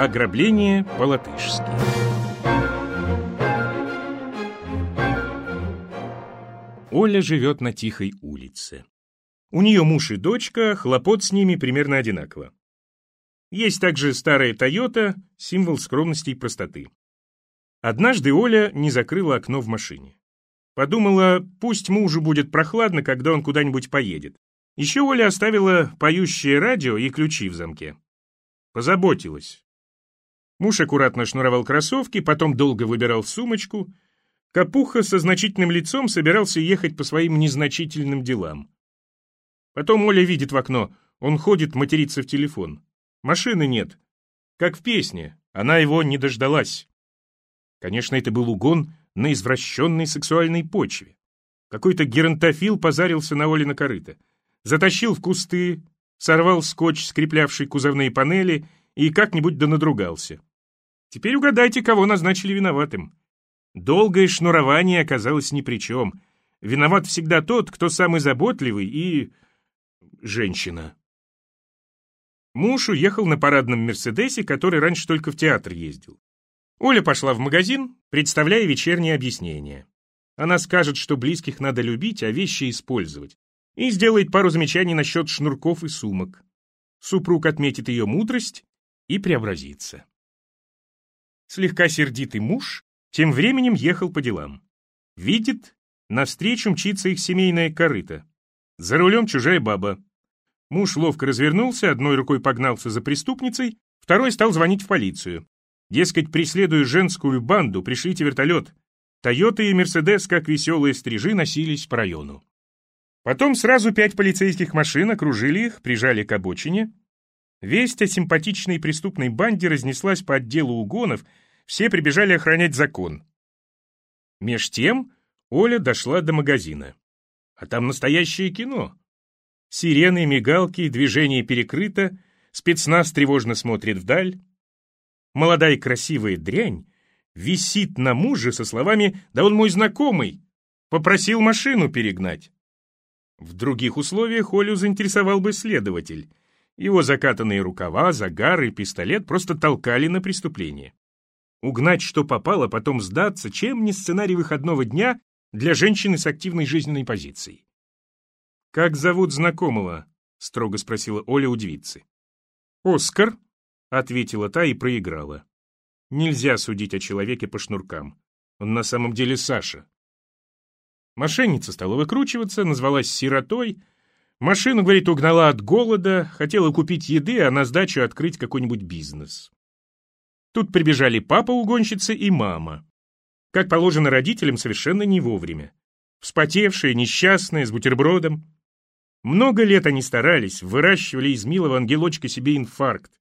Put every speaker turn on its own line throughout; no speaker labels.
Ограбление по-латышски Оля живет на тихой улице. У нее муж и дочка, хлопот с ними примерно одинаково. Есть также старая «Тойота», символ скромности и простоты. Однажды Оля не закрыла окно в машине. Подумала, пусть мужу будет прохладно, когда он куда-нибудь поедет. Еще Оля оставила поющее радио и ключи в замке. Позаботилась. Муж аккуратно шнуровал кроссовки, потом долго выбирал сумочку. Капуха со значительным лицом собирался ехать по своим незначительным делам. Потом Оля видит в окно, он ходит материться в телефон. Машины нет. Как в песне, она его не дождалась. Конечно, это был угон на извращенной сексуальной почве. Какой-то геронтофил позарился на Оле на корыто. Затащил в кусты, сорвал скотч, скреплявший кузовные панели, и как-нибудь да надругался. Теперь угадайте, кого назначили виноватым. Долгое шнурование оказалось ни при чем. Виноват всегда тот, кто самый заботливый и... женщина. Муж уехал на парадном «Мерседесе», который раньше только в театр ездил. Оля пошла в магазин, представляя вечернее объяснение. Она скажет, что близких надо любить, а вещи использовать, и сделает пару замечаний насчет шнурков и сумок. Супруг отметит ее мудрость и преобразится. Слегка сердитый муж тем временем ехал по делам. Видит, навстречу мчится их семейная корыта. За рулем чужая баба. Муж ловко развернулся, одной рукой погнался за преступницей, второй стал звонить в полицию. Дескать, преследуя женскую банду, пришлите вертолет. Тойота и Мерседес, как веселые стрижи, носились по району. Потом сразу пять полицейских машин окружили их, прижали к обочине. Весть о симпатичной преступной банде разнеслась по отделу угонов, все прибежали охранять закон. Меж тем Оля дошла до магазина. А там настоящее кино. Сирены, мигалки, движение перекрыто, спецназ тревожно смотрит вдаль. Молодая красивая дрянь висит на муже со словами «Да он мой знакомый, попросил машину перегнать». В других условиях Олю заинтересовал бы следователь. Его закатанные рукава, загар и пистолет просто толкали на преступление. Угнать, что попало, потом сдаться, чем не сценарий выходного дня для женщины с активной жизненной позицией. «Как зовут знакомого?» — строго спросила Оля у девицы. «Оскар», — ответила та и проиграла. Нельзя судить о человеке по шнуркам. Он на самом деле Саша. Мошенница стала выкручиваться, назвалась сиротой. Машину, говорит, угнала от голода, хотела купить еды, а на сдачу открыть какой-нибудь бизнес. Тут прибежали папа угонщицы и мама. Как положено родителям, совершенно не вовремя. Вспотевшие, несчастные, с бутербродом. Много лет они старались, выращивали из милого ангелочка себе инфаркт.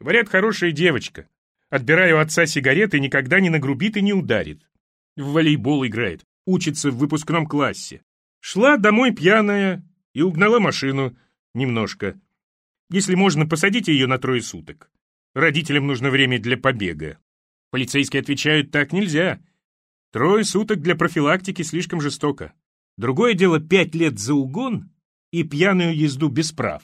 Говорят, хорошая девочка. Отбирая у отца сигареты, никогда не нагрубит и не ударит. В волейбол играет, учится в выпускном классе. Шла домой пьяная и угнала машину немножко. Если можно, посадите ее на трое суток. Родителям нужно время для побега. Полицейские отвечают, так нельзя. Трое суток для профилактики слишком жестоко. Другое дело пять лет за угон и пьяную езду без прав.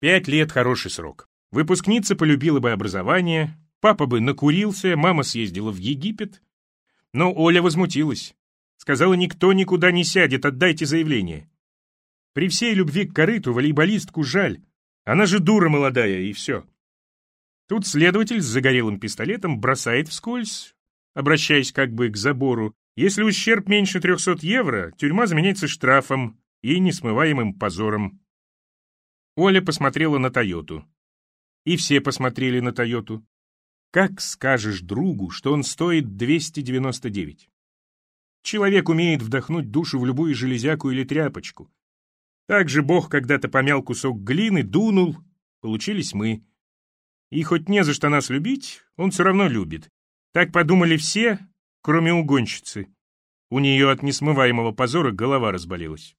Пять лет — хороший срок. Выпускница полюбила бы образование, папа бы накурился, мама съездила в Египет. Но Оля возмутилась. Сказала, никто никуда не сядет, отдайте заявление. При всей любви к корыту волейболистку жаль. Она же дура молодая, и все. Тут следователь с загорелым пистолетом бросает вскользь, обращаясь как бы к забору. Если ущерб меньше 300 евро, тюрьма заменяется штрафом и несмываемым позором. Оля посмотрела на Тойоту. И все посмотрели на Тойоту. Как скажешь другу, что он стоит 299? Человек умеет вдохнуть душу в любую железяку или тряпочку. Так же Бог когда-то помял кусок глины, дунул, получились мы. И хоть не за что нас любить, он все равно любит. Так подумали все, кроме угонщицы. У нее от несмываемого позора голова разболелась.